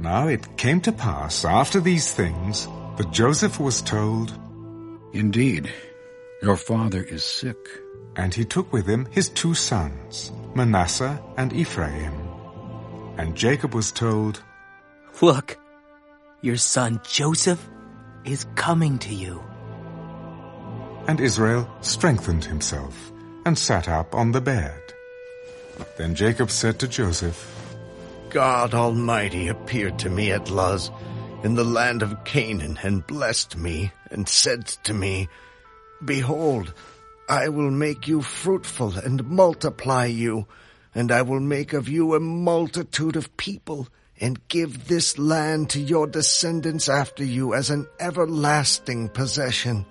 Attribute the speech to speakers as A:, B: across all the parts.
A: Now it came to pass after these things that Joseph was told,
B: Indeed, your father is sick.
A: And he took with him his two sons, Manasseh and Ephraim. And Jacob was told,
C: Look, your son Joseph is coming to you.
A: And Israel strengthened himself and sat up on the bed. Then Jacob said to Joseph,
D: God Almighty appeared to me at Luz in the land of Canaan and blessed me and said to me, Behold, I will make you fruitful and multiply you, and I will make of you a multitude of people and give this land to your descendants after you as an everlasting possession.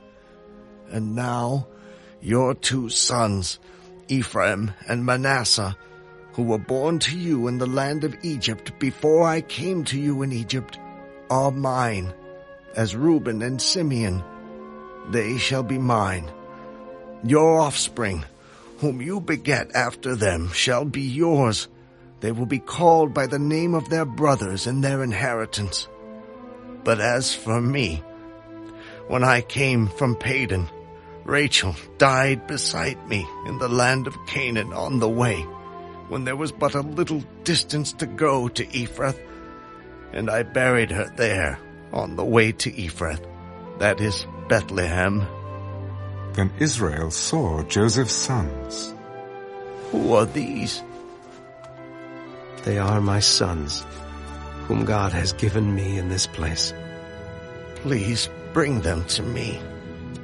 D: And now your two sons, Ephraim and Manasseh, who were born to you in the land of Egypt before I came to you in Egypt, are mine, as Reuben and Simeon. They shall be mine. Your offspring, whom you beget after them, shall be yours. They will be called by the name of their brothers in their inheritance. But as for me, when I came from Padan, Rachel died beside me in the land of Canaan on the way, when there was but a little distance to go to Ephrath, and I buried her there on the way to Ephrath, that is Bethlehem.
A: Then Israel saw Joseph's sons.
D: Who are these?
E: They are my sons, whom God has given me in this place.
D: Please bring them to me,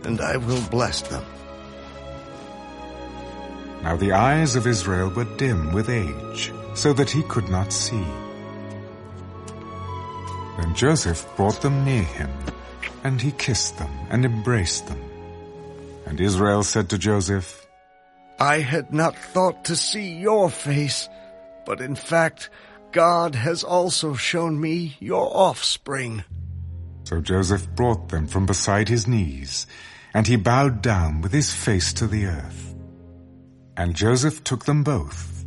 D: and I will bless them.
A: Now the eyes of Israel were dim with age, so that he could not see. Then Joseph brought them near him, and he kissed them and embraced them. And Israel said to Joseph,
D: I had not thought to see your face, but in fact, God has also shown me your offspring.
A: So Joseph brought them from beside his knees, and he bowed down with his face to the earth. And Joseph took them both,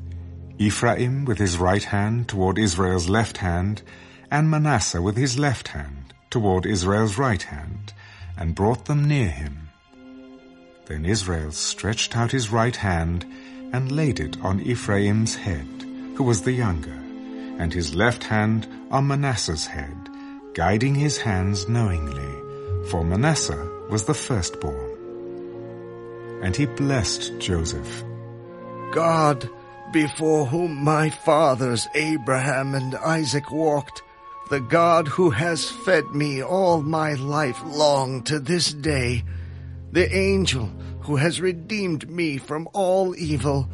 A: Ephraim with his right hand toward Israel's left hand, and Manasseh with his left hand toward Israel's right hand, and brought them near him. Then Israel stretched out his right hand and laid it on Ephraim's head, who was the younger, and his left hand on Manasseh's head, guiding his hands knowingly, for Manasseh was the firstborn. And he blessed Joseph.
D: God, before whom my fathers Abraham and Isaac walked, the God who has fed me all my life long to this day, the angel who has redeemed me from all evil,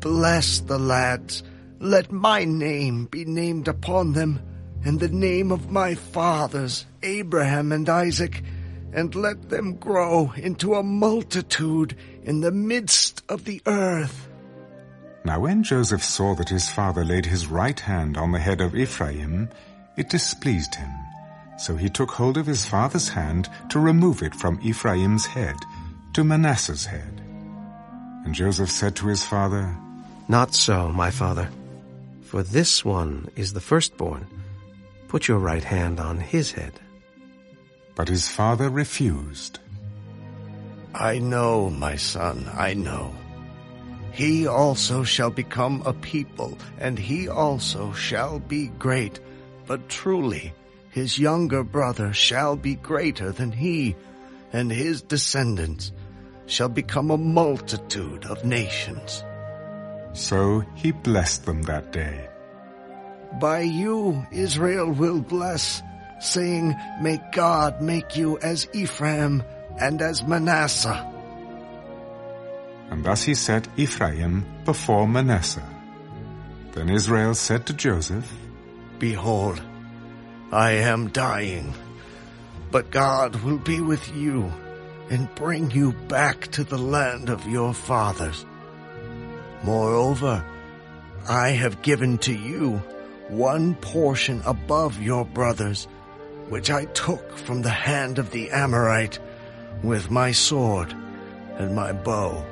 D: bless the lads. Let my name be named upon them, and the name of my fathers, Abraham and Isaac, and let them grow into a multitude in the midst of the earth.
A: Now when Joseph saw that his father laid his right hand on the head of Ephraim, it displeased him. So he took hold of his father's hand to remove it from Ephraim's head to Manasseh's head. And Joseph said to his father,
E: Not so, my father, for this one is the firstborn. Put your right hand on his head.
A: But his father refused.
D: I know, my son, I know. He also shall become a people, and he also shall be great. But truly, his younger brother shall be greater than he, and his descendants shall become a multitude of nations.
A: So he blessed them that day.
D: By you Israel will bless, saying, May God make you as Ephraim and as Manasseh.
A: And thus he set Ephraim before Manasseh. Then Israel said to Joseph,
D: Behold, I am dying, but God will be with you and bring you back to the land of your fathers. Moreover, I have given to you one portion above your brothers, which I took from the hand of the Amorite with my sword and my bow.